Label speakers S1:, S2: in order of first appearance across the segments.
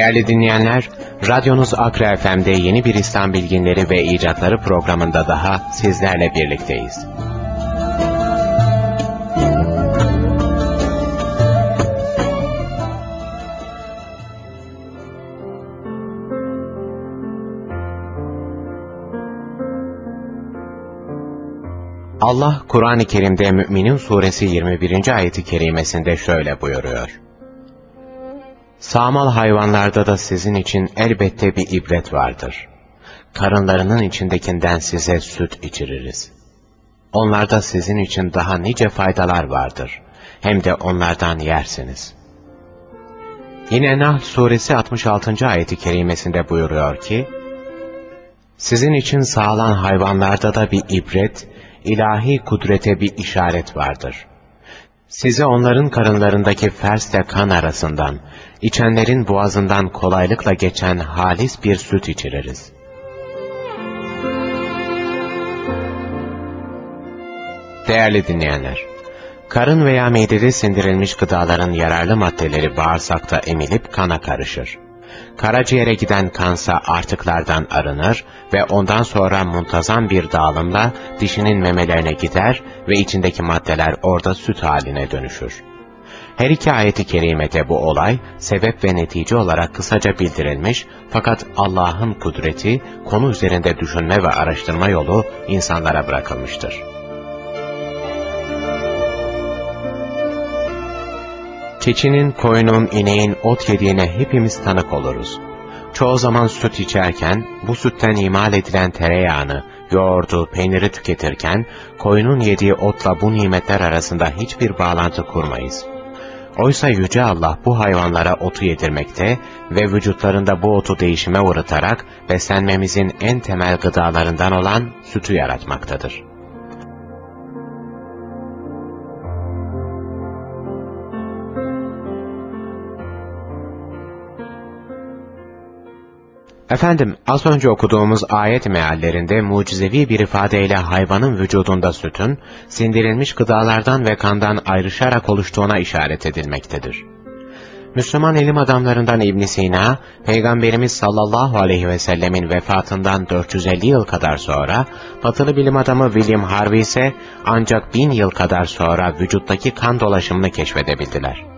S1: Değerli dinleyenler, radyonuz Akra FM'de yeni bir İslam Bilginleri ve İcatları programında daha sizlerle birlikteyiz. Allah Kur'an-ı Kerim'de Mü'minin suresi 21. ayeti kerimesinde şöyle buyuruyor. Sağmal hayvanlarda da sizin için elbette bir ibret vardır. Karınlarının içindekinden size süt içiririz. Onlarda sizin için daha nice faydalar vardır. Hem de onlardan yersiniz. Yine Nahl suresi 66. ayeti kerimesinde buyuruyor ki, Sizin için sağlan hayvanlarda da bir ibret, ilahi kudrete bir işaret vardır. Size onların karınlarındaki fersle kan arasından, içenlerin boğazından kolaylıkla geçen halis bir süt içiririz. Değerli dinleyenler, karın veya midede sindirilmiş gıdaların yararlı maddeleri bağırsakta emilip kana karışır. Karaciğere giden kansa artıklardan arınır ve ondan sonra muntazam bir dağılımla dişinin memelerine gider ve içindeki maddeler orada süt haline dönüşür. Her iki ayeti kerimede bu olay sebep ve netice olarak kısaca bildirilmiş fakat Allah'ın kudreti konu üzerinde düşünme ve araştırma yolu insanlara bırakılmıştır. Keçinin, koyunun, ineğin ot yediğine hepimiz tanık oluruz. Çoğu zaman süt içerken, bu sütten imal edilen tereyağını, yoğurdu, peyniri tüketirken, koyunun yediği otla bu nimetler arasında hiçbir bağlantı kurmayız. Oysa Yüce Allah bu hayvanlara otu yedirmekte ve vücutlarında bu otu değişime uğratarak beslenmemizin en temel gıdalarından olan sütü yaratmaktadır. Efendim, az önce okuduğumuz ayet meallerinde mucizevi bir ifadeyle hayvanın vücudunda sütün, sindirilmiş gıdalardan ve kandan ayrışarak oluştuğuna işaret edilmektedir. Müslüman ilim adamlarından İbn Sina, Peygamberimiz sallallahu aleyhi ve sellemin vefatından 450 yıl kadar sonra, batılı bilim adamı William Harvey ise ancak 1000 yıl kadar sonra vücuttaki kan dolaşımını keşfedebildiler.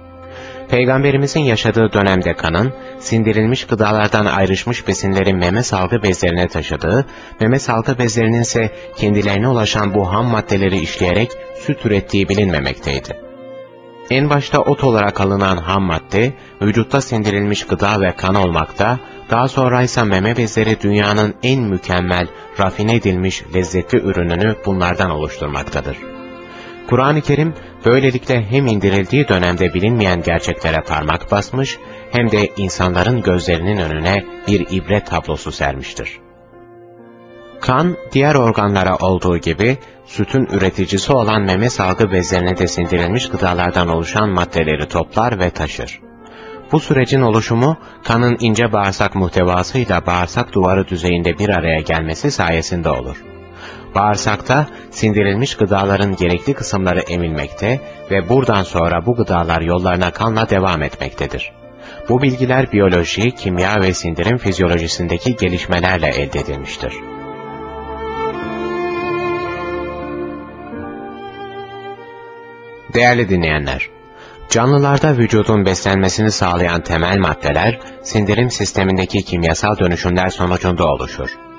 S1: Peygamberimizin yaşadığı dönemde kanın, sindirilmiş gıdalardan ayrışmış besinleri meme salgı bezlerine taşıdığı, meme salgı bezlerinin ise kendilerine ulaşan bu ham maddeleri işleyerek süt ürettiği bilinmemekteydi. En başta ot olarak alınan ham madde, vücutta sindirilmiş gıda ve kan olmakta, daha sonra ise meme bezleri dünyanın en mükemmel, rafine edilmiş lezzetli ürününü bunlardan oluşturmaktadır. Kur'an-ı Kerim böylelikle hem indirildiği dönemde bilinmeyen gerçeklere parmak basmış hem de insanların gözlerinin önüne bir ibret tablosu sermiştir. Kan, diğer organlara olduğu gibi sütün üreticisi olan meme salgı bezlerine de sindirilmiş gıdalardan oluşan maddeleri toplar ve taşır. Bu sürecin oluşumu, kanın ince bağırsak muhtevasıyla bağırsak duvarı düzeyinde bir araya gelmesi sayesinde olur. Bağırsakta sindirilmiş gıdaların gerekli kısımları emilmekte ve buradan sonra bu gıdalar yollarına kanla devam etmektedir. Bu bilgiler biyoloji, kimya ve sindirim fizyolojisindeki gelişmelerle elde edilmiştir. Değerli dinleyenler,
S2: Canlılarda vücudun beslenmesini sağlayan temel maddeler, sindirim sistemindeki kimyasal dönüşümler sonucunda oluşur.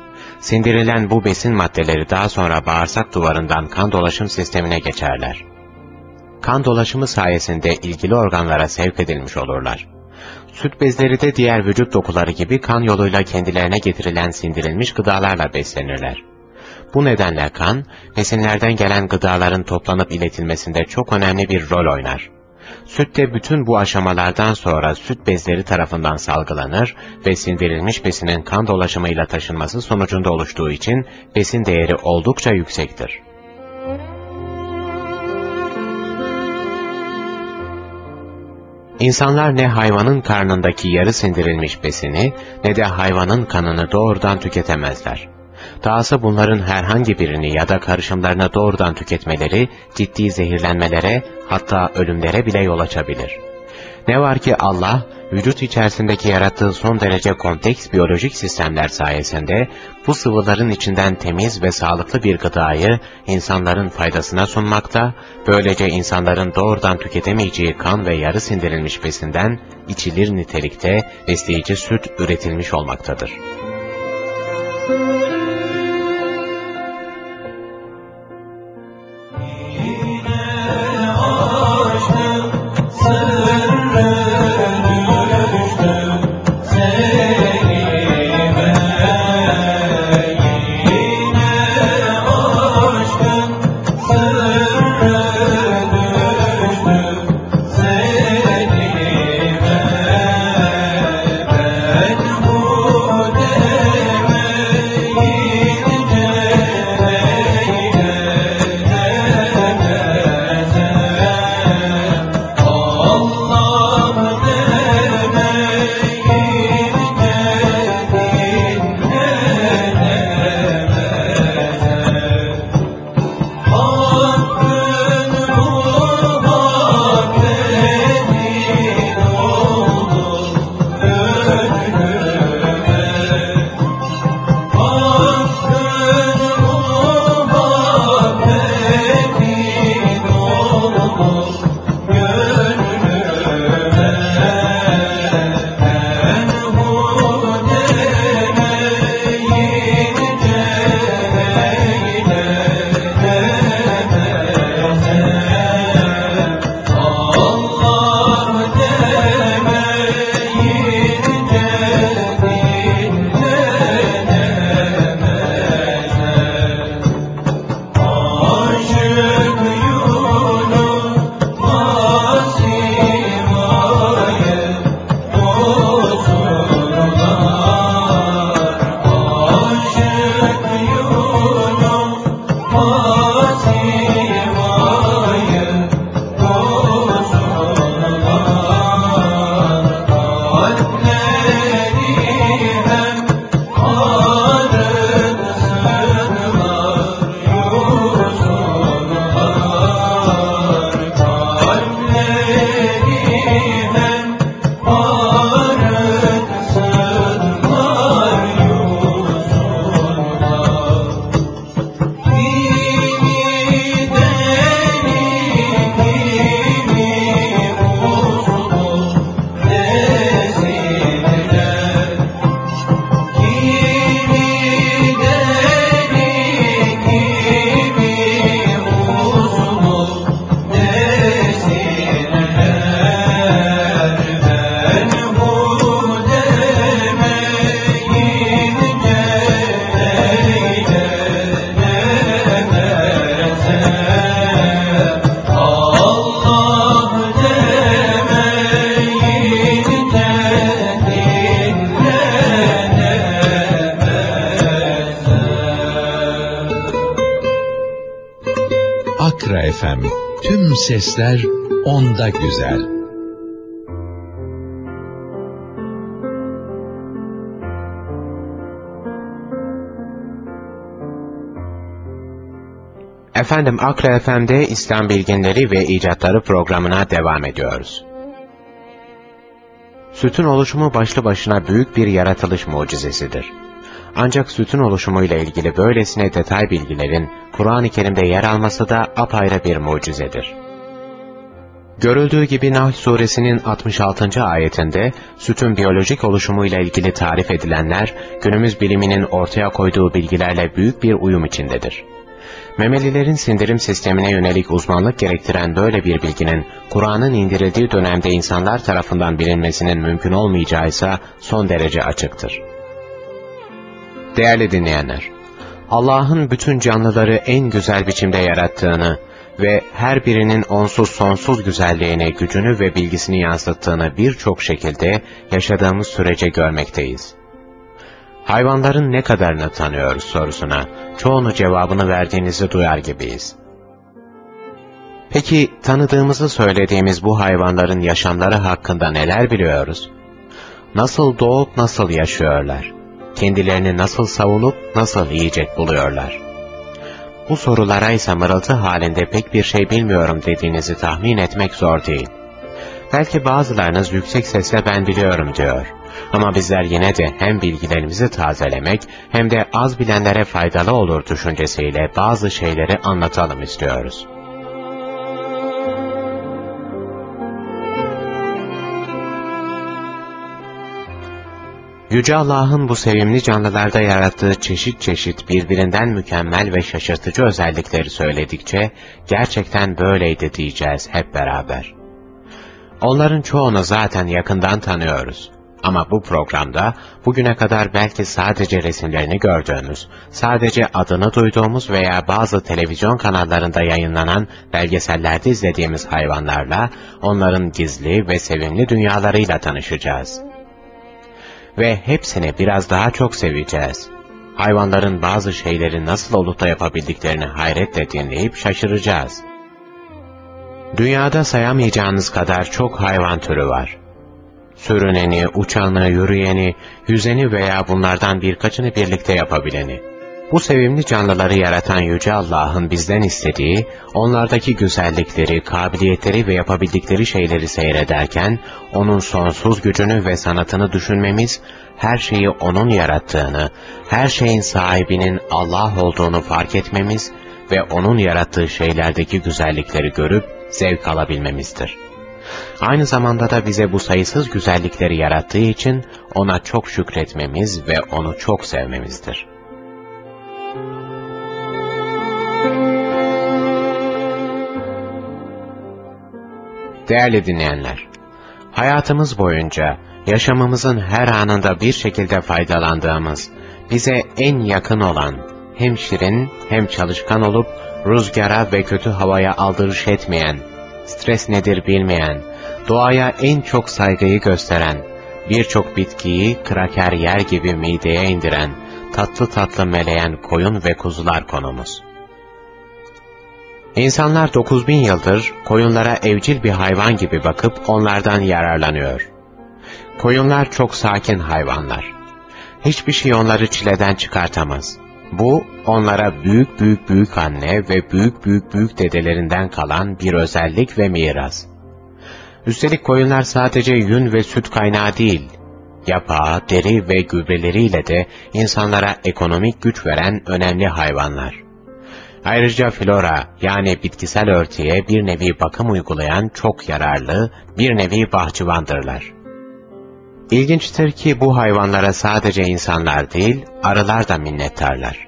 S2: Sindirilen bu besin maddeleri daha sonra bağırsak duvarından kan dolaşım sistemine geçerler. Kan dolaşımı sayesinde ilgili organlara sevk edilmiş olurlar. Süt bezleri de diğer vücut dokuları gibi kan yoluyla kendilerine getirilen sindirilmiş gıdalarla beslenirler. Bu nedenle kan, besinlerden gelen gıdaların toplanıp iletilmesinde çok önemli bir rol oynar. Süt de bütün bu aşamalardan sonra süt bezleri tarafından salgılanır ve sindirilmiş besinin kan dolaşımıyla taşınması sonucunda oluştuğu için besin değeri oldukça yüksektir. İnsanlar ne hayvanın karnındaki yarı sindirilmiş besini ne de hayvanın kanını doğrudan tüketemezler. Dahası bunların herhangi birini ya da karışımlarını doğrudan tüketmeleri ciddi zehirlenmelere hatta ölümlere bile yol açabilir. Ne var ki Allah, vücut içerisindeki yarattığı son derece kompleks biyolojik sistemler sayesinde bu sıvıların içinden temiz ve sağlıklı bir gıdayı insanların faydasına sunmakta, böylece insanların doğrudan tüketemeyeceği kan ve yarı sindirilmiş besinden içilir nitelikte besleyici süt üretilmiş olmaktadır.
S3: Sesler onda güzel.
S2: Efendim Akra FM'de İslam Bilginleri ve icatları programına devam ediyoruz. Sütün oluşumu başlı başına büyük bir yaratılış mucizesidir. Ancak sütün oluşumuyla ilgili böylesine detay bilgilerin Kur'an-ı Kerim'de yer alması da apayrı bir mucizedir.
S1: Görüldüğü gibi Nahl suresinin 66. ayetinde sütün biyolojik oluşumuyla ilgili tarif edilenler günümüz biliminin ortaya koyduğu bilgilerle büyük bir uyum içindedir. Memelilerin sindirim sistemine yönelik uzmanlık gerektiren böyle bir bilginin Kur'an'ın indirildiği dönemde insanlar tarafından bilinmesinin mümkün olmayacağı ise son derece açıktır. Değerli dinleyenler, Allah'ın bütün canlıları en güzel biçimde yarattığını ve her birinin onsuz sonsuz güzelliğini, gücünü ve bilgisini yansıttığını birçok şekilde yaşadığımız sürece görmekteyiz. Hayvanların ne kadarını tanıyoruz sorusuna çoğunu cevabını verdiğinizi duyar gibiyiz. Peki tanıdığımızı söylediğimiz bu hayvanların yaşamları hakkında neler biliyoruz? Nasıl doğup nasıl yaşıyorlar? Kendilerini nasıl savunup nasıl yiyecek buluyorlar? Bu sorulara ise mırıltı halinde pek bir şey bilmiyorum dediğinizi tahmin etmek zor değil. Belki bazılarınız yüksek sesle ben biliyorum diyor. Ama bizler yine de hem bilgilerimizi tazelemek hem de az bilenlere faydalı olur düşüncesiyle bazı şeyleri anlatalım istiyoruz. Yüce Allah'ın bu sevimli canlılarda yarattığı çeşit çeşit birbirinden mükemmel ve şaşırtıcı özellikleri söyledikçe gerçekten böyleydi diyeceğiz hep beraber. Onların çoğunu zaten yakından tanıyoruz. Ama bu programda bugüne kadar belki sadece resimlerini gördüğümüz, sadece adını duyduğumuz veya bazı televizyon kanallarında yayınlanan belgesellerde izlediğimiz hayvanlarla onların gizli ve sevimli dünyalarıyla tanışacağız. Ve hepsini biraz daha çok seveceğiz. Hayvanların bazı şeyleri nasıl olup da yapabildiklerini hayretle dinleyip şaşıracağız. Dünyada sayamayacağınız kadar çok hayvan türü var sürüneni, uçanı, yürüyeni, yüzeni veya bunlardan birkaçını birlikte yapabileni. Bu sevimli canlıları yaratan Yüce Allah'ın bizden istediği, onlardaki güzellikleri, kabiliyetleri ve yapabildikleri şeyleri seyrederken, O'nun sonsuz gücünü ve sanatını düşünmemiz, her şeyi O'nun yarattığını, her şeyin sahibinin Allah olduğunu fark etmemiz ve O'nun yarattığı şeylerdeki güzellikleri görüp zevk alabilmemizdir. Aynı zamanda da bize bu sayısız güzellikleri yarattığı için ona çok şükretmemiz ve onu çok sevmemizdir. Değerli dinleyenler, hayatımız boyunca yaşamımızın her anında bir şekilde faydalandığımız, bize en yakın olan, hem şirin hem çalışkan olup rüzgara ve kötü havaya aldırış etmeyen, stres nedir bilmeyen, doğaya en çok saygıyı gösteren, birçok bitkiyi kraker yer gibi mideye indiren, tatlı tatlı meleyen koyun ve kuzular konumuz. İnsanlar 9000 yıldır koyunlara evcil bir hayvan gibi bakıp onlardan yararlanıyor. Koyunlar çok sakin hayvanlar. Hiçbir şey onları çileden çıkartamaz. Bu, onlara büyük büyük büyük anne ve büyük büyük büyük dedelerinden kalan bir özellik ve miras. Üstelik koyunlar sadece yün ve süt kaynağı değil, yapağı, deri ve gübreleriyle de insanlara ekonomik güç veren önemli hayvanlar. Ayrıca flora yani bitkisel örtüye bir nevi bakım uygulayan çok yararlı bir nevi bahçıvandırlar. İlginçtir ki bu hayvanlara sadece insanlar değil, arılar da minnettarlar.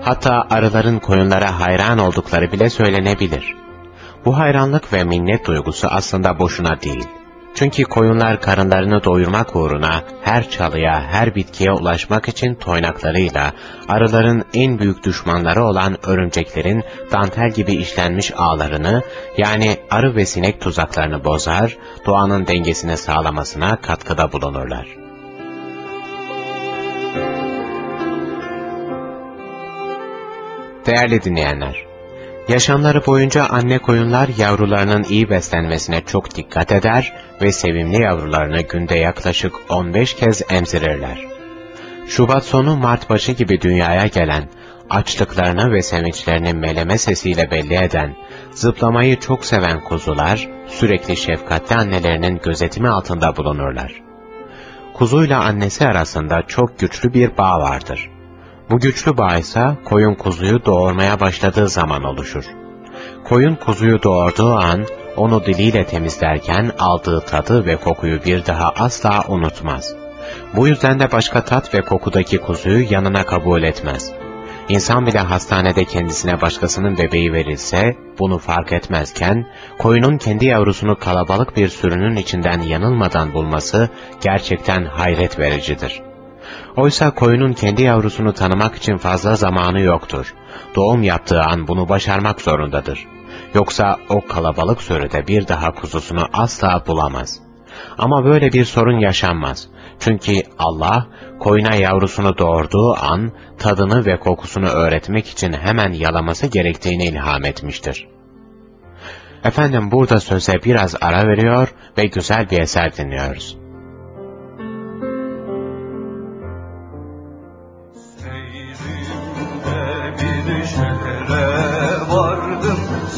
S1: Hatta arıların koyunlara hayran oldukları bile söylenebilir. Bu hayranlık ve minnet duygusu aslında boşuna değil. Çünkü koyunlar karınlarını doyurmak uğruna her çalıya, her bitkiye ulaşmak için toynaklarıyla, arıların en büyük düşmanları olan örümceklerin dantel gibi işlenmiş ağlarını, yani arı ve sinek tuzaklarını bozar, doğanın dengesini sağlamasına katkıda bulunurlar. Değerli dinleyenler, Yaşamları boyunca anne koyunlar yavrularının iyi beslenmesine çok dikkat eder ve sevimli yavrularını günde yaklaşık 15 kez emzirirler. Şubat sonu Mart başı gibi dünyaya gelen, açlıklarını ve sevinçlerini meleme sesiyle belli eden, zıplamayı çok seven kuzular, sürekli şefkatli annelerinin gözetimi altında bulunurlar. Kuzuyla annesi arasında çok güçlü bir bağ vardır. Bu güçlü bağ ise koyun kuzuyu doğurmaya başladığı zaman oluşur. Koyun kuzuyu doğurduğu an
S2: onu diliyle temizlerken aldığı tadı ve kokuyu bir daha asla unutmaz. Bu yüzden de başka tat ve kokudaki kuzuyu yanına kabul etmez. İnsan bile hastanede kendisine başkasının bebeği verilse, bunu fark etmezken, koyunun kendi yavrusunu kalabalık bir sürünün içinden yanılmadan bulması gerçekten hayret vericidir. Oysa koyunun kendi yavrusunu tanımak için fazla zamanı yoktur. Doğum yaptığı an bunu başarmak zorundadır. Yoksa o kalabalık sürüde bir daha kuzusunu asla bulamaz. Ama böyle bir sorun yaşanmaz. Çünkü Allah, koyuna yavrusunu doğurduğu an, tadını ve kokusunu öğretmek için hemen yalaması gerektiğini ilham etmiştir. Efendim burada söze biraz ara veriyor ve güzel bir eser dinliyoruz.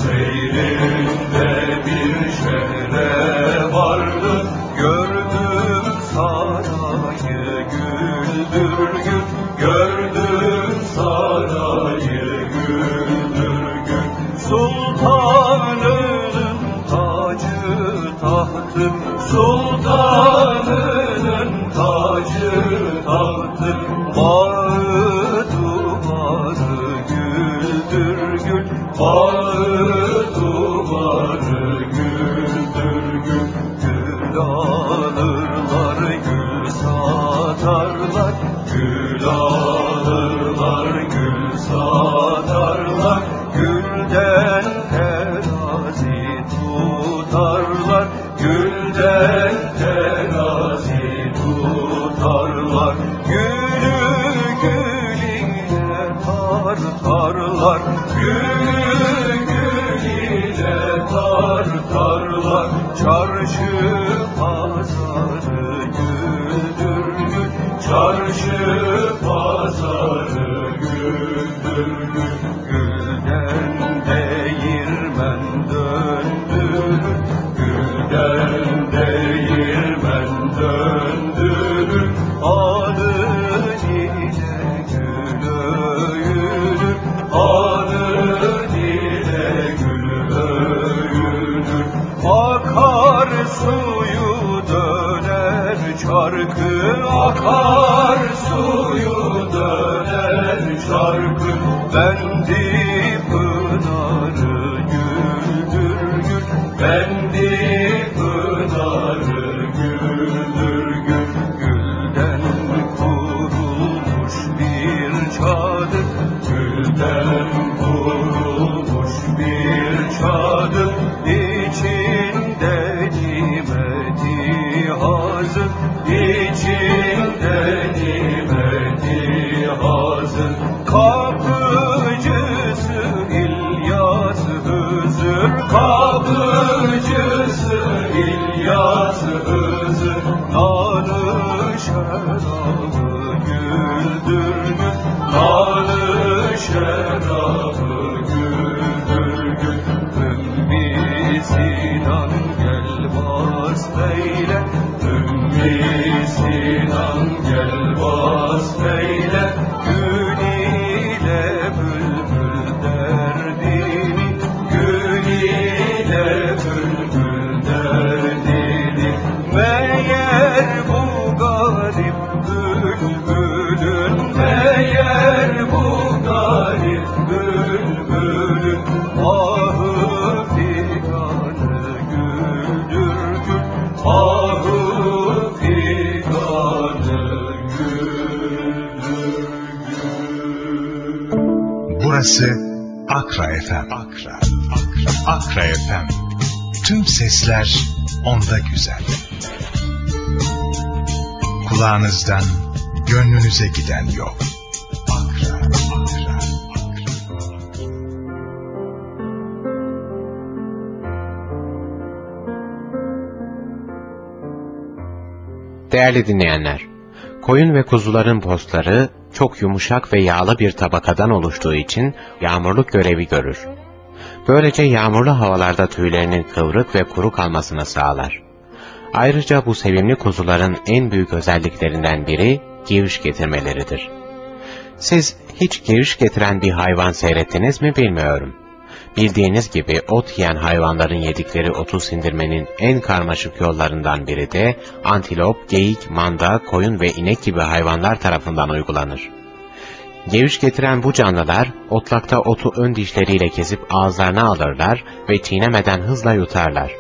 S2: Seyrimde bir şehre vardım. Gördüm sarayı güldür gün. Gördüm sarayı güldür gün. Sultan bendim
S4: Burası Akra FM. Akra, Akra, Akra FM. Tüm sesler onda güzel. Kulağınızdan gönlünüze giden yok. Akra, Akra, Akra.
S2: Değerli dinleyenler, koyun ve kuzuların postları çok yumuşak ve yağlı bir tabakadan oluştuğu için yağmurluk görevi görür. Böylece yağmurlu havalarda tüylerinin kıvrık ve kuru kalmasını sağlar. Ayrıca bu sevimli kuzuların en büyük özelliklerinden biri geviş getirmeleridir. Siz hiç geviş getiren bir hayvan seyrettiniz mi bilmiyorum.
S1: Bildiğiniz gibi ot yiyen hayvanların yedikleri otu sindirmenin en karmaşık yollarından biri de antilop, geyik, manda, koyun ve inek gibi hayvanlar tarafından uygulanır. Geviş getiren bu canlılar otlakta otu ön dişleriyle kesip ağızlarına alırlar ve çiğnemeden hızla yutarlar.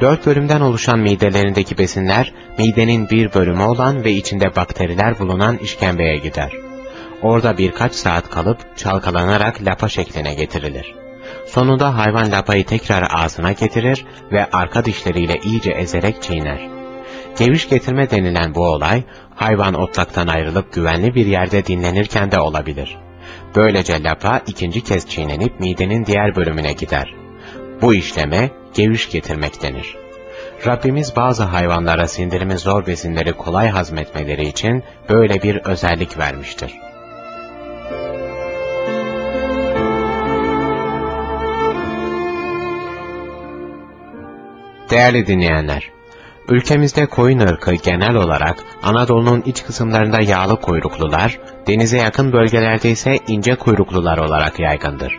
S1: Dört bölümden oluşan midelerindeki besinler, midenin bir bölümü olan ve içinde bakteriler bulunan işkembeye gider. Orada birkaç saat kalıp çalkalanarak lapa şekline getirilir. Sonunda hayvan lapayı tekrar ağzına getirir ve arka dişleriyle iyice ezerek çiğner. Geviş getirme denilen bu olay, hayvan otlaktan ayrılıp güvenli bir yerde dinlenirken de olabilir. Böylece lapa ikinci kez çiğnenip midenin diğer bölümüne gider. Bu işleme geviş getirmek denir. Rabbimiz bazı hayvanlara sindirimi zor besinleri kolay hazmetmeleri için böyle bir özellik vermiştir. Değerli dinleyenler, ülkemizde koyun ırkı genel olarak Anadolu'nun iç kısımlarında yağlı kuyruklular, denize yakın bölgelerde ise ince kuyruklular olarak yaygındır.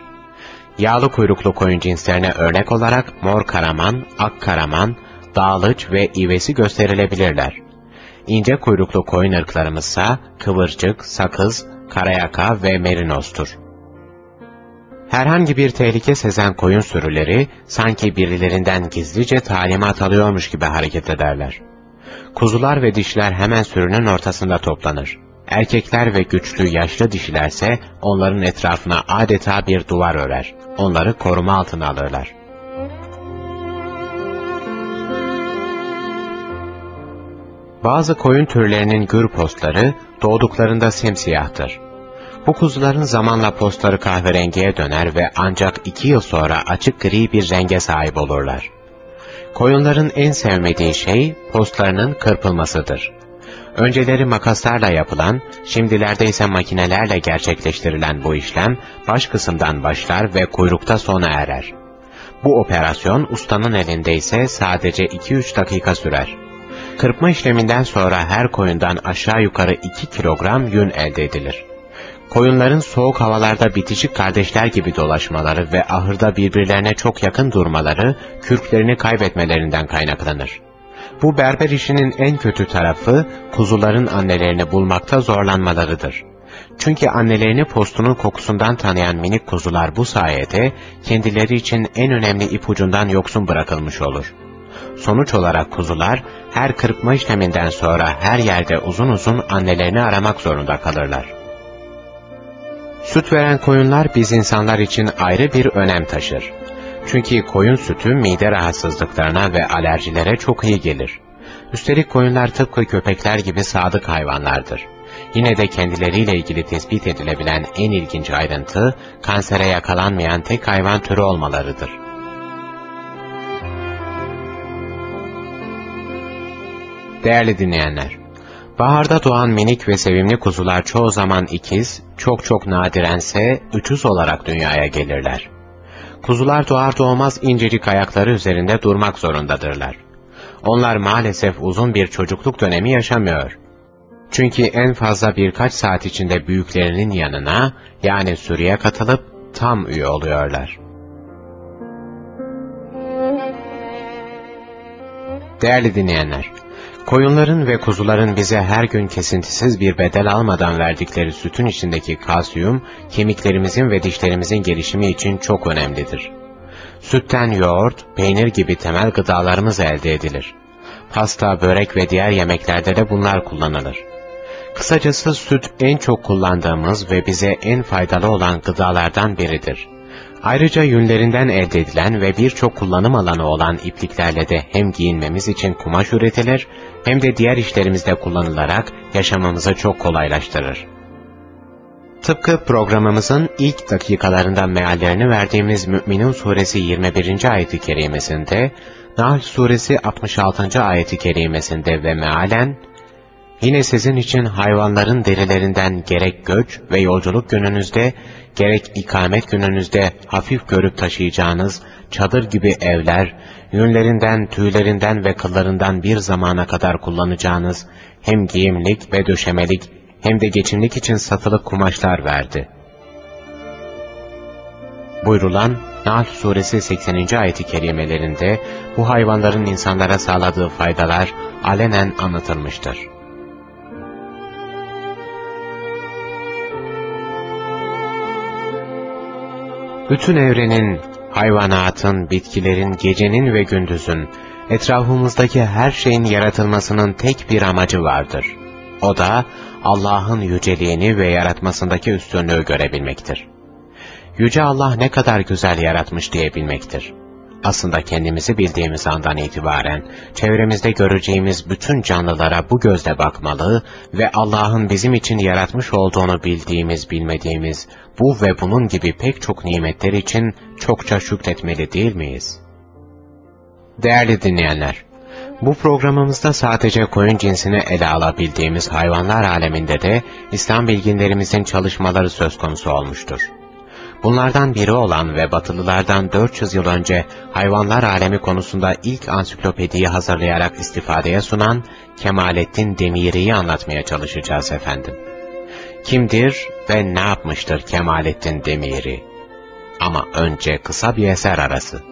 S1: Yağlı kuyruklu koyun cinslerine örnek olarak mor karaman, ak karaman, dağlıç ve ivesi gösterilebilirler. İnce kuyruklu koyun ırklarımızsa kıvırcık, sakız, karayaka ve merinostur. Herhangi bir tehlike sezen koyun sürüleri sanki birilerinden gizlice talimat alıyormuş gibi hareket ederler. Kuzular ve dişler hemen sürünün ortasında toplanır. Erkekler ve güçlü yaşlı dişilerse onların etrafına adeta bir duvar örer. Onları koruma altına alırlar. Bazı koyun türlerinin gür postları doğduklarında simsiyahtır. Bu kuzuların zamanla postları kahverengiye döner ve ancak iki yıl sonra açık gri bir renge sahip olurlar. Koyunların en sevmediği şey postlarının kırpılmasıdır. Önceleri makaslarla yapılan, şimdilerde ise makinelerle gerçekleştirilen bu işlem baş kısımdan başlar ve kuyrukta sona erer. Bu operasyon ustanın elinde ise sadece 2-3 dakika sürer. Kırpma işleminden sonra her koyundan aşağı yukarı 2 kilogram yün elde edilir. Koyunların soğuk havalarda bitişik kardeşler gibi dolaşmaları ve ahırda birbirlerine çok yakın durmaları, kürklerini kaybetmelerinden kaynaklanır. Bu berber işinin en kötü tarafı, kuzuların annelerini bulmakta zorlanmalarıdır. Çünkü annelerini postunun kokusundan tanıyan minik kuzular bu sayede, kendileri için en önemli ipucundan yoksun bırakılmış olur. Sonuç olarak kuzular, her kırpma işleminden sonra her yerde uzun uzun annelerini aramak zorunda kalırlar. Süt veren koyunlar biz insanlar için ayrı bir önem taşır. Çünkü koyun sütü mide rahatsızlıklarına ve alerjilere çok iyi gelir. Üstelik koyunlar tıpkı köpekler gibi sadık hayvanlardır. Yine de kendileriyle ilgili tespit edilebilen en ilginç ayrıntı, kansere yakalanmayan tek hayvan türü olmalarıdır. Değerli dinleyenler, baharda doğan minik ve sevimli kuzular çoğu zaman ikiz, çok çok nadirense üçüz olarak dünyaya gelirler. Kuzular doğar doğmaz incecik ayakları üzerinde durmak zorundadırlar. Onlar maalesef uzun bir çocukluk dönemi yaşamıyor. Çünkü en fazla birkaç saat içinde büyüklerinin yanına, yani sürüye katılıp tam üye oluyorlar. Değerli dinleyenler, Koyunların ve kuzuların bize her gün kesintisiz bir bedel almadan verdikleri sütün içindeki kalsiyum, kemiklerimizin ve dişlerimizin gelişimi için çok önemlidir. Sütten yoğurt, peynir gibi temel gıdalarımız elde edilir. Pasta, börek ve diğer yemeklerde de bunlar kullanılır. Kısacası süt en çok kullandığımız ve bize en faydalı olan gıdalardan biridir. Ayrıca yünlerinden elde edilen ve birçok kullanım alanı olan ipliklerle de hem giyinmemiz için kumaş üretilir, hem de diğer işlerimizde kullanılarak yaşamamızı çok kolaylaştırır. Tıpkı programımızın ilk dakikalarından meallerini verdiğimiz Mü'minun suresi 21. ayeti kerimesinde, Nahl suresi 66. ayeti kerimesinde ve mealen, Yine sizin için hayvanların derilerinden gerek göç ve yolculuk gününüzde, gerek ikamet gününüzde hafif görüp taşıyacağınız çadır gibi evler, yünlerinden, tüylerinden ve kıllarından bir zamana kadar kullanacağınız hem giyimlik ve döşemelik hem de geçimlik için satılık kumaşlar verdi.
S2: Buyrulan Nahl suresi 80. ayeti kerimelerinde bu hayvanların insanlara sağladığı faydalar alenen anlatılmıştır. Bütün evrenin, hayvanatın, bitkilerin, gecenin ve gündüzün, etrafımızdaki her şeyin yaratılmasının tek bir amacı vardır. O da Allah'ın yüceliğini ve yaratmasındaki üstünlüğü görebilmektir. Yüce Allah ne kadar güzel yaratmış diyebilmektir. Aslında kendimizi bildiğimiz andan itibaren çevremizde göreceğimiz bütün canlılara bu gözle bakmalı ve Allah'ın bizim için yaratmış olduğunu bildiğimiz bilmediğimiz bu ve bunun gibi pek çok nimetler için çokça şükretmeli değil miyiz? Değerli dinleyenler, bu programımızda sadece koyun cinsini ele alabildiğimiz hayvanlar aleminde de İslam bilginlerimizin çalışmaları söz konusu olmuştur. Bunlardan biri olan ve Batılılardan 400 yıl önce hayvanlar alemi konusunda ilk ansiklopediyi hazırlayarak istifadeye sunan Kemalettin Demiri'yi anlatmaya çalışacağız efendim. Kimdir ve ne yapmıştır Kemalettin Demiri? Ama önce kısa bir eser arası.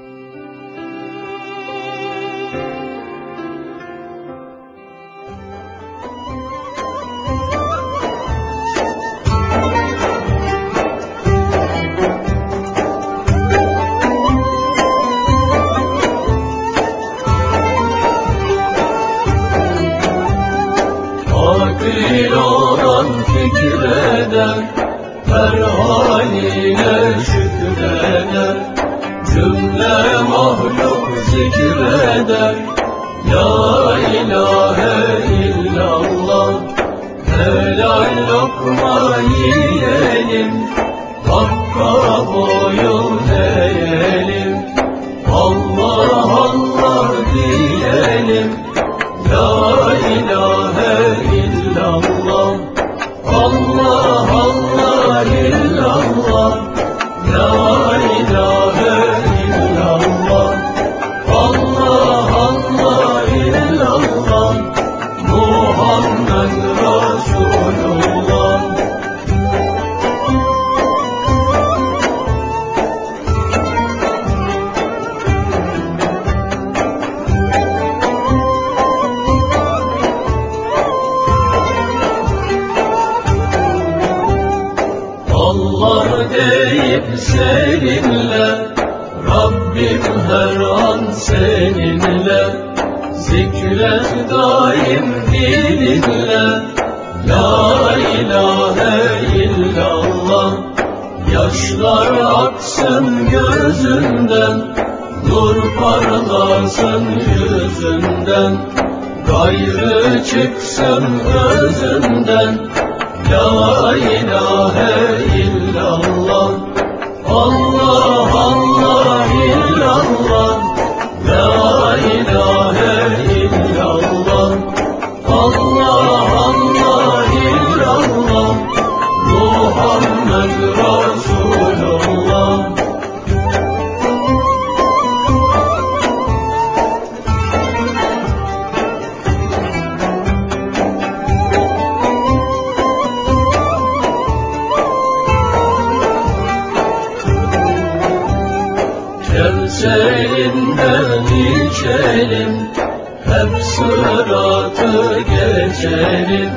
S2: Yaşlar aksın gözünden Nur parlasın yüzünden. Gayrı çıksın özünden La ilahe illallah geçelim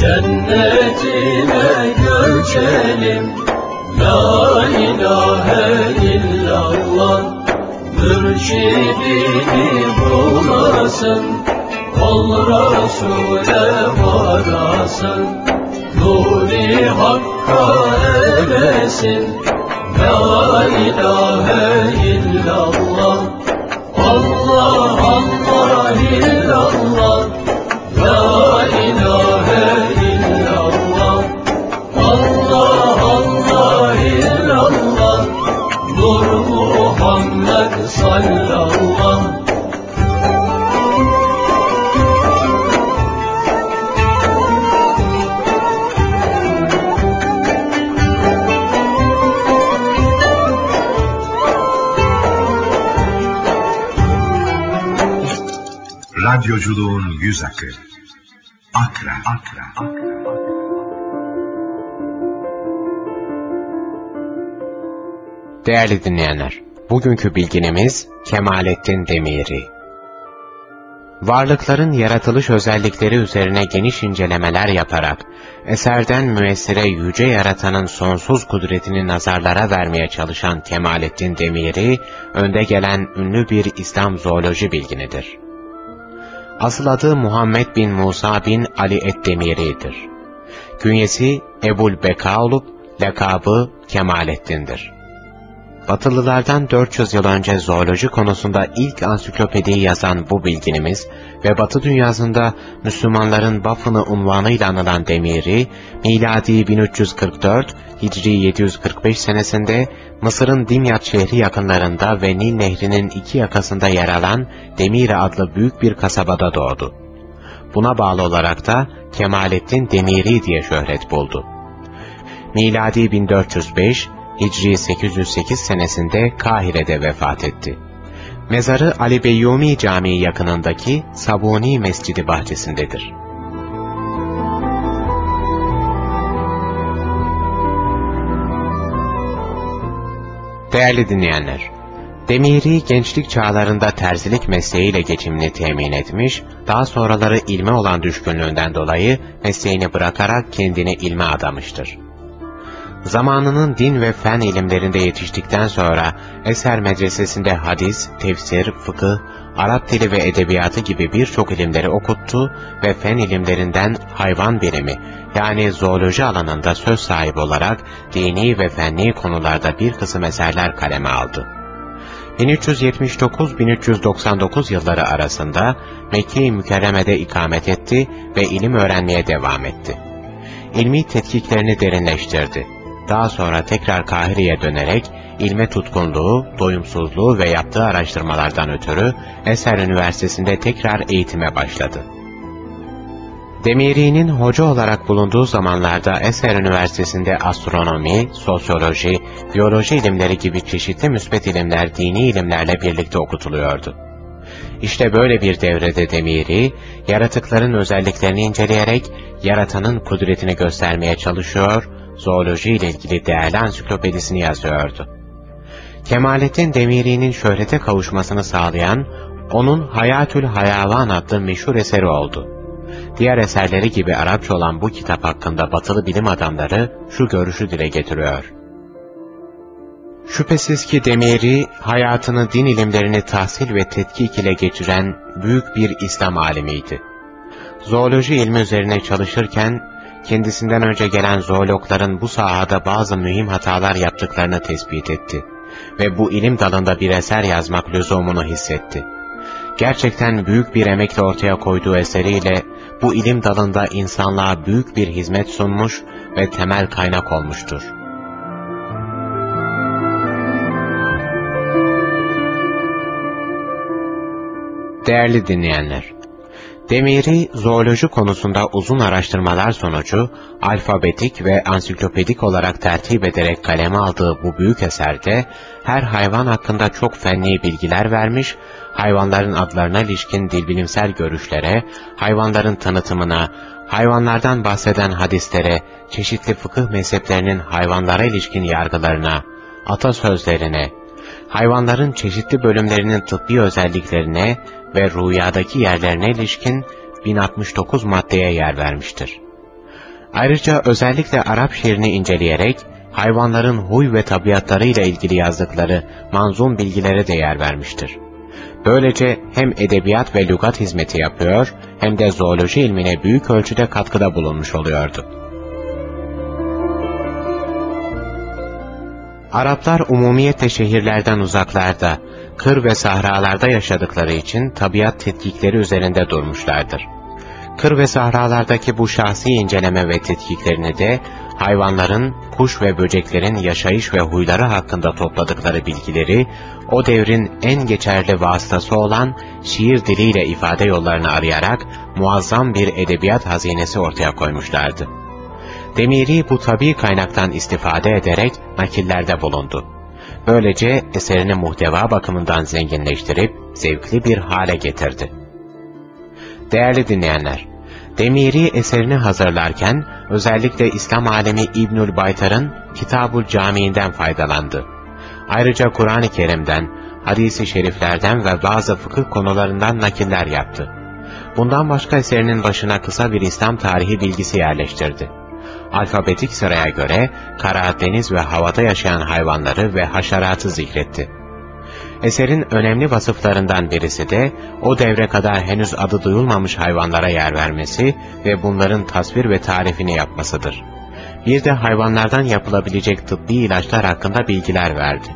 S2: Cennetine göçelim. La ilahe illallah Mürşidini bulasın. Ol Resul'e varasın Nuri Hakk'a eresin. La ilahe illallah Allah Allah
S3: Radyoculuğun yüz akı. Akra. Akra.
S1: Değerli dinleyenler, bugünkü bilginimiz Kemalettin Demiri. Varlıkların yaratılış özellikleri üzerine geniş incelemeler yaparak, eserden müessire yüce yaratanın sonsuz kudretini nazarlara vermeye çalışan Kemalettin Demiri, önde gelen ünlü bir İslam zooloji bilginidir. Asıl adı Muhammed bin Musa bin Ali et-Demiri'dir. Künyesi Ebul Beka olup, lakabı Kemalettin'dir. Batılılardan 400 yıl önce zooloji konusunda ilk ansiklopediyi yazan bu bilginimiz ve Batı dünyasında Müslümanların Bafını unvanıyla anılan Demiri, miladi 1344, Hicri 745 senesinde Mısır'ın Dimyat şehri yakınlarında ve Nil Nehri'nin iki yakasında yer alan Demiri adlı büyük bir kasabada doğdu. Buna bağlı olarak da Kemalettin Demiri diye şöhret buldu. Miladi 1405, Hicri 808 senesinde Kahire'de vefat etti. Mezarı Ali Beyyumi Camii yakınındaki Sabuni Mescidi bahçesindedir. Değerli dinleyenler, Demiri gençlik çağlarında terzilik mesleğiyle geçimini temin etmiş, daha sonraları ilme olan düşkünlüğünden dolayı mesleğini bırakarak kendini ilme adamıştır. Zamanının din ve fen ilimlerinde yetiştikten sonra Eser Medresesi'nde hadis, tefsir, fıkıh, Arap dili ve edebiyatı gibi birçok ilimleri okuttu ve fen ilimlerinden hayvan birimi yani zooloji alanında söz sahibi olarak dini ve fenli konularda bir kısım eserler kaleme aldı. 1379-1399 yılları arasında Mekke-i Mükerreme'de ikamet etti ve ilim öğrenmeye devam etti. İlmi tetkiklerini derinleştirdi daha sonra tekrar Kahire'ye dönerek ilme tutkunluğu, doyumsuzluğu ve yaptığı araştırmalardan ötürü Eser Üniversitesi'nde tekrar eğitime başladı. Demiri'nin hoca olarak bulunduğu zamanlarda Eser Üniversitesi'nde astronomi, sosyoloji, biyoloji ilimleri gibi çeşitli müsbet ilimler dini ilimlerle birlikte okutuluyordu. İşte böyle bir devrede Demiri, yaratıkların özelliklerini inceleyerek yaratanın kudretini göstermeye çalışıyor zooloji ile ilgili değerli ansiklopedisini yazıyordu. Kemalettin Demiri'nin şöhrete kavuşmasını sağlayan, onun Hayatül Hayavan adlı meşhur eseri oldu. Diğer eserleri gibi Arapça olan bu kitap hakkında batılı bilim adamları şu görüşü dile getiriyor. Şüphesiz ki Demiri, hayatını din ilimlerini tahsil ve tetkik ile geçiren büyük bir İslam alimiydi. Zooloji ilmi üzerine çalışırken, kendisinden önce gelen zoologların bu sahada bazı mühim hatalar yaptıklarını tespit etti ve bu ilim dalında bir eser yazmak lüzumunu hissetti. Gerçekten büyük bir emekle ortaya koyduğu eseriyle bu ilim dalında insanlığa büyük bir hizmet sunmuş ve temel kaynak olmuştur. Değerli dinleyenler, Demiri, zooloji konusunda uzun araştırmalar sonucu, alfabetik ve ansiklopedik olarak tertip ederek kaleme aldığı bu büyük eserde, her hayvan hakkında çok fenli bilgiler vermiş, hayvanların adlarına ilişkin dilbilimsel görüşlere, hayvanların tanıtımına, hayvanlardan bahseden hadislere, çeşitli fıkıh mezheplerinin hayvanlara ilişkin yargılarına, atasözlerine, hayvanların çeşitli bölümlerinin tıbbi özelliklerine ve rüyadaki yerlerine ilişkin 1069 maddeye yer vermiştir. Ayrıca özellikle Arap şiirini inceleyerek hayvanların huy ve tabiatları ile ilgili yazdıkları manzum bilgilere de yer vermiştir. Böylece hem edebiyat ve lügat hizmeti yapıyor hem de zooloji ilmine büyük ölçüde katkıda bulunmuş oluyordu. Araplar umumiyetle şehirlerden uzaklarda, kır ve sahralarda yaşadıkları için tabiat tetkikleri üzerinde durmuşlardır. Kır ve sahralardaki bu şahsi inceleme ve tetkiklerini de hayvanların, kuş ve böceklerin yaşayış ve huyları hakkında topladıkları bilgileri, o devrin en geçerli vasıtası olan şiir diliyle ifade yollarını arayarak muazzam bir edebiyat hazinesi ortaya koymuşlardı. Demiri bu tabi kaynaktan istifade ederek nakillerde bulundu. Böylece eserini muhteva bakımından zenginleştirip zevkli bir hale getirdi. Değerli dinleyenler, Demiri eserini hazırlarken özellikle İslam alemi İbnül Baytar'ın Kitabul Camii'nden faydalandı. Ayrıca Kur'an-ı Kerim'den, hadisi şeriflerden ve bazı fıkıh konularından nakiller yaptı. Bundan başka eserinin başına kısa bir İslam tarihi bilgisi yerleştirdi. Alfabetik sıraya göre kara, deniz ve havada yaşayan hayvanları ve haşeratı zikretti. Eserin önemli vasıflarından birisi de o devre kadar henüz adı duyulmamış hayvanlara yer vermesi ve bunların tasvir ve tarifini yapmasıdır. Bir de hayvanlardan yapılabilecek tıbbi ilaçlar hakkında bilgiler verdi.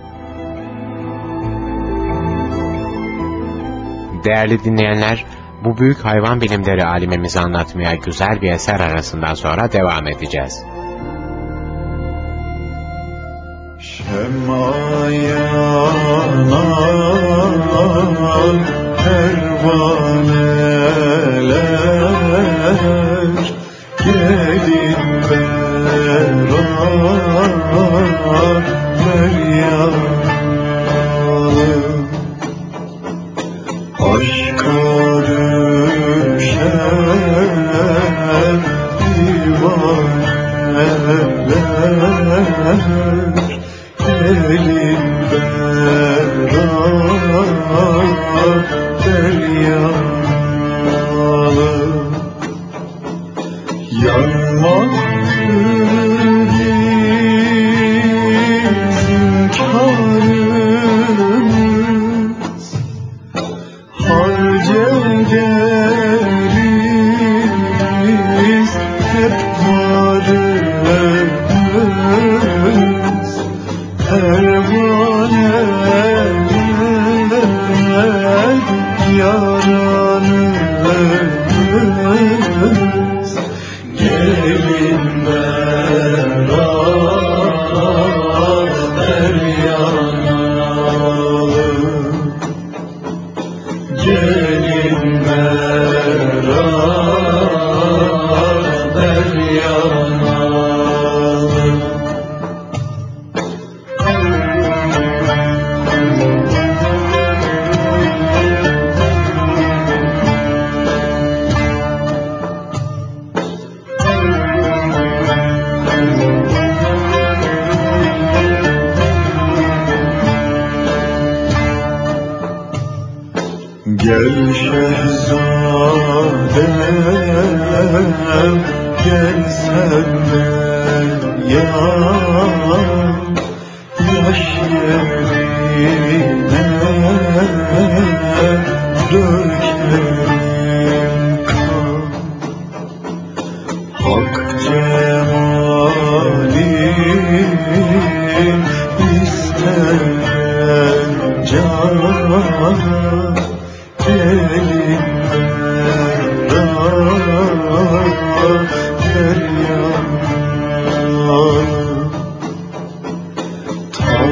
S1: Değerli dinleyenler, bu büyük hayvan bilimleri alimimizi anlatmaya güzel bir eser arasından sonra devam edeceğiz.
S5: Şemayanan pervaneler gelin beraber Meryem'im aşka düşen divaneler gelin beraber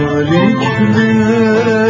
S5: Taliklerin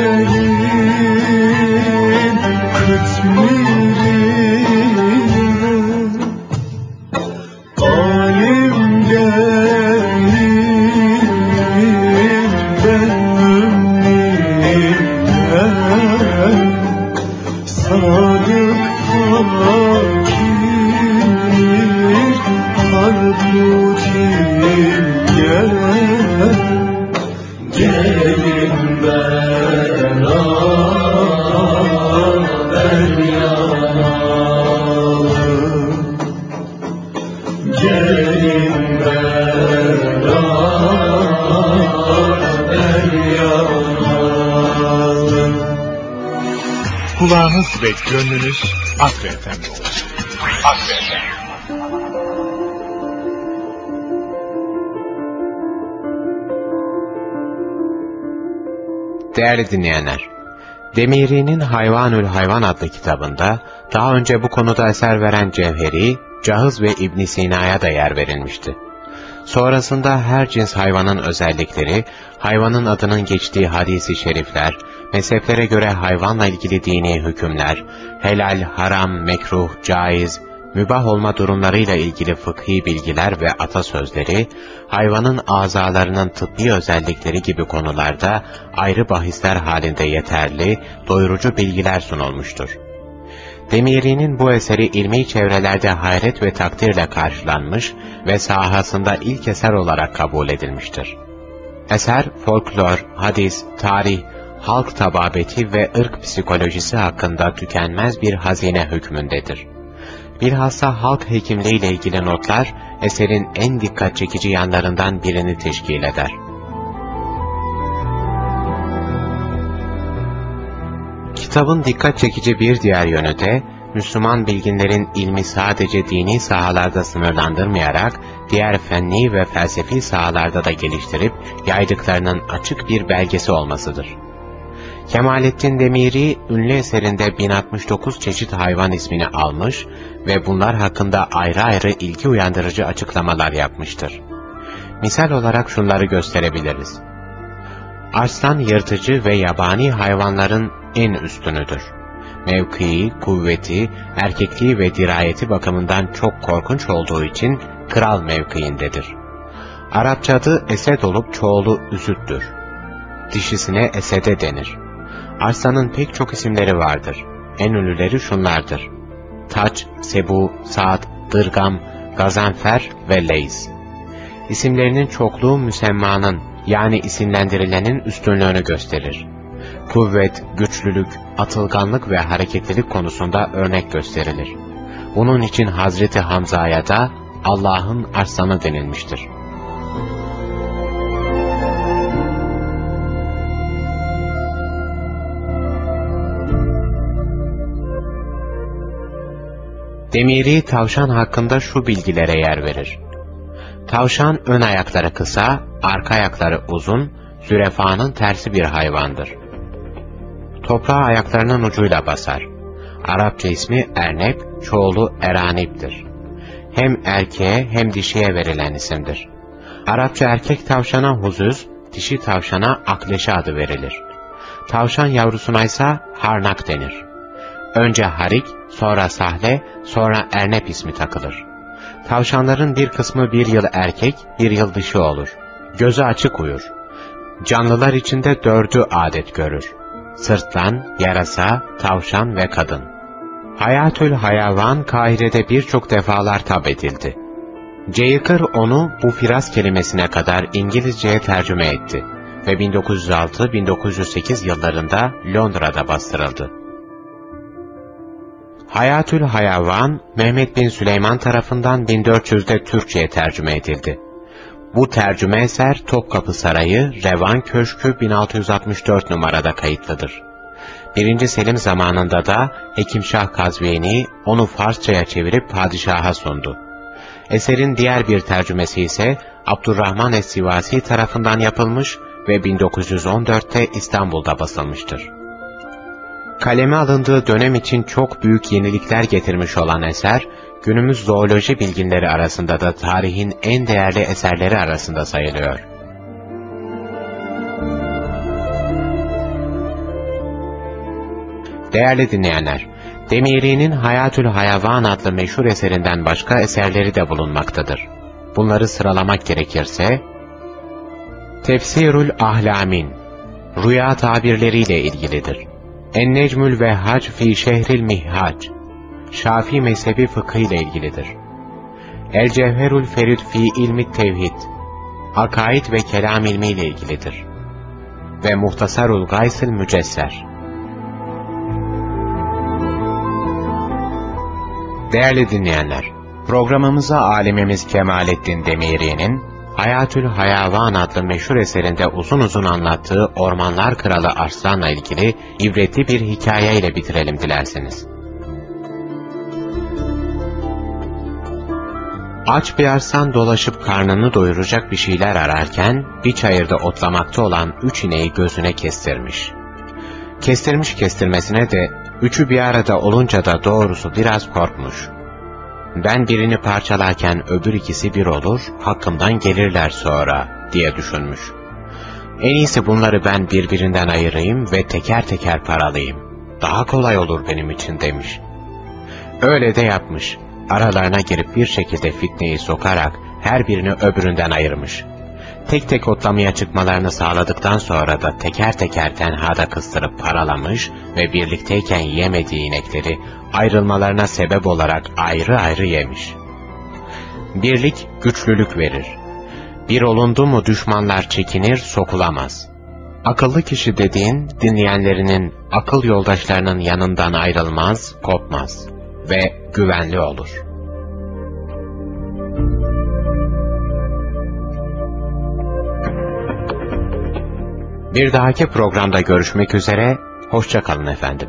S1: Değerli dinleyenler, Demiri'nin Hayvanül Hayvan adlı kitabında daha önce bu konuda eser veren Cevheri, Cahız ve İbn Sina'ya da yer verilmişti. Sonrasında her cins hayvanın özellikleri, hayvanın adının geçtiği hadisi şerifler, mezheplere göre hayvanla ilgili dini hükümler, helal, haram, mekruh, caiz, mübah olma durumlarıyla ilgili fıkhi bilgiler ve atasözleri, hayvanın azalarının tıbbi özellikleri gibi konularda ayrı bahisler halinde yeterli, doyurucu bilgiler sunulmuştur. Demiri'nin bu eseri ilmi çevrelerde hayret ve takdirle karşılanmış ve sahasında ilk eser olarak kabul edilmiştir. Eser, folklor, hadis, tarih, halk tababeti ve ırk psikolojisi hakkında tükenmez bir hazine hükmündedir. Bilhassa halk hekimliği ile ilgili notlar, eserin en dikkat çekici yanlarından birini teşkil eder. Kitabın dikkat çekici bir diğer yönü de, Müslüman bilginlerin ilmi sadece dini sahalarda sınırlandırmayarak, diğer fenni ve felsefi sahalarda da geliştirip yaydıklarının açık bir belgesi olmasıdır. Kemalettin Demiri, ünlü eserinde 1069 çeşit hayvan ismini almış ve bunlar hakkında ayrı ayrı ilgi uyandırıcı açıklamalar yapmıştır. Misal olarak şunları gösterebiliriz. Arslan yırtıcı ve yabani hayvanların en üstünüdür. Mevkii, kuvveti, erkekliği ve dirayeti bakımından çok korkunç olduğu için kral mevkiindedir. Arapça adı Esed olup çoğulu Üsüd'dür. Dişisine Esede denir. Arslan'ın pek çok isimleri vardır. En ünlüleri şunlardır. Taç, Sebu, Saad, Dırgam, Gazanfer ve Leys. İsimlerinin çokluğu müsemmanın yani isimlendirilenin üstünlüğünü gösterir. Kuvvet, güçlülük, atılganlık ve hareketlilik konusunda örnek gösterilir. Bunun için Hazreti Hamza'ya da Allah'ın arslanı denilmiştir. Demiri tavşan hakkında şu bilgilere yer verir. Tavşan ön ayakları kısa, arka ayakları uzun, zürefanın tersi bir hayvandır. Toprağa ayaklarının ucuyla basar. Arapça ismi ernep, çoğulu eraniptir. Hem erkeğe hem dişiye verilen isimdir. Arapça erkek tavşana huzuz, dişi tavşana akleşe adı verilir. Tavşan yavrusuna ise harnak denir. Önce harik, sonra sahle, sonra ernep ismi takılır. Tavşanların bir kısmı bir yıl erkek, bir yıl dişi olur. Gözü açık uyur. Canlılar içinde dördü adet görür. Sırtlan, yarasa, tavşan ve kadın. Hayatül Hayavan Kahire'de birçok defalar tab edildi. Ceyıkır onu bu firas kelimesine kadar İngilizceye tercüme etti ve 1906-1908 yıllarında Londra'da bastırıldı. Hayatül Hayavan, Mehmet bin Süleyman tarafından 1400'de Türkçe'ye tercüme edildi. Bu tercüme eser Topkapı Sarayı, Revan Köşkü 1664 numarada kayıtlıdır. 1. Selim zamanında da Hekimşah Kazvini onu Farsçaya çevirip padişaha sundu. Eserin diğer bir tercümesi ise Abdurrahman Es-Sivasi tarafından yapılmış ve 1914'te İstanbul'da basılmıştır. Kaleme alındığı dönem için çok büyük yenilikler getirmiş olan eser, günümüz zooloji bilginleri arasında da tarihin en değerli eserleri arasında sayılıyor. Değerli dinleyenler, Demiri'nin Hayatül Hayavan adlı meşhur eserinden başka eserleri de bulunmaktadır. Bunları sıralamak gerekirse, Tefsirül Ahlamin, rüya tabirleriyle ilgilidir. En-Necmül Vehhac fi Şehril Mihhac, Şafii mezhebi fıkhı ile ilgilidir. El Cevherül Ferid fi ilmi tevhid, akaid ve kelam ilmi ile ilgilidir. Ve Muhtasarul Gaysıl Mücesser. Değerli dinleyenler, programımıza alimimiz Kemalettin Demiri'nin Hayatül Hayavan adlı meşhur eserinde uzun uzun anlattığı Ormanlar Kralı Arslan'la ilgili ibretli bir hikayeyle bitirelim dilerseniz. Aç bir arslan dolaşıp karnını doyuracak bir şeyler ararken bir çayırda otlamakta olan üç ineği gözüne kestirmiş. Kestirmiş kestirmesine de üçü bir arada olunca da doğrusu biraz korkmuş. Ben birini parçalarken öbür ikisi bir olur, hakkımdan gelirler sonra diye düşünmüş. En iyisi bunları ben birbirinden ayırayım ve teker teker paralayayım. Daha kolay olur benim için demiş. Öyle de yapmış aralarına girip bir şekilde fitneyi sokarak her birini öbüründen ayırmış. Tek tek otlamaya çıkmalarını sağladıktan sonra da teker teker tenhada kıstırıp paralamış ve birlikteyken yemediği inekleri ayrılmalarına sebep olarak ayrı ayrı yemiş. Birlik güçlülük verir. Bir olundu mu düşmanlar çekinir, sokulamaz. Akıllı kişi dediğin, dinleyenlerinin, akıl yoldaşlarının yanından ayrılmaz, kopmaz ve güvenli olur. Bir dahaki programda görüşmek üzere, hoşça kalın efendim.